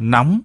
nóng.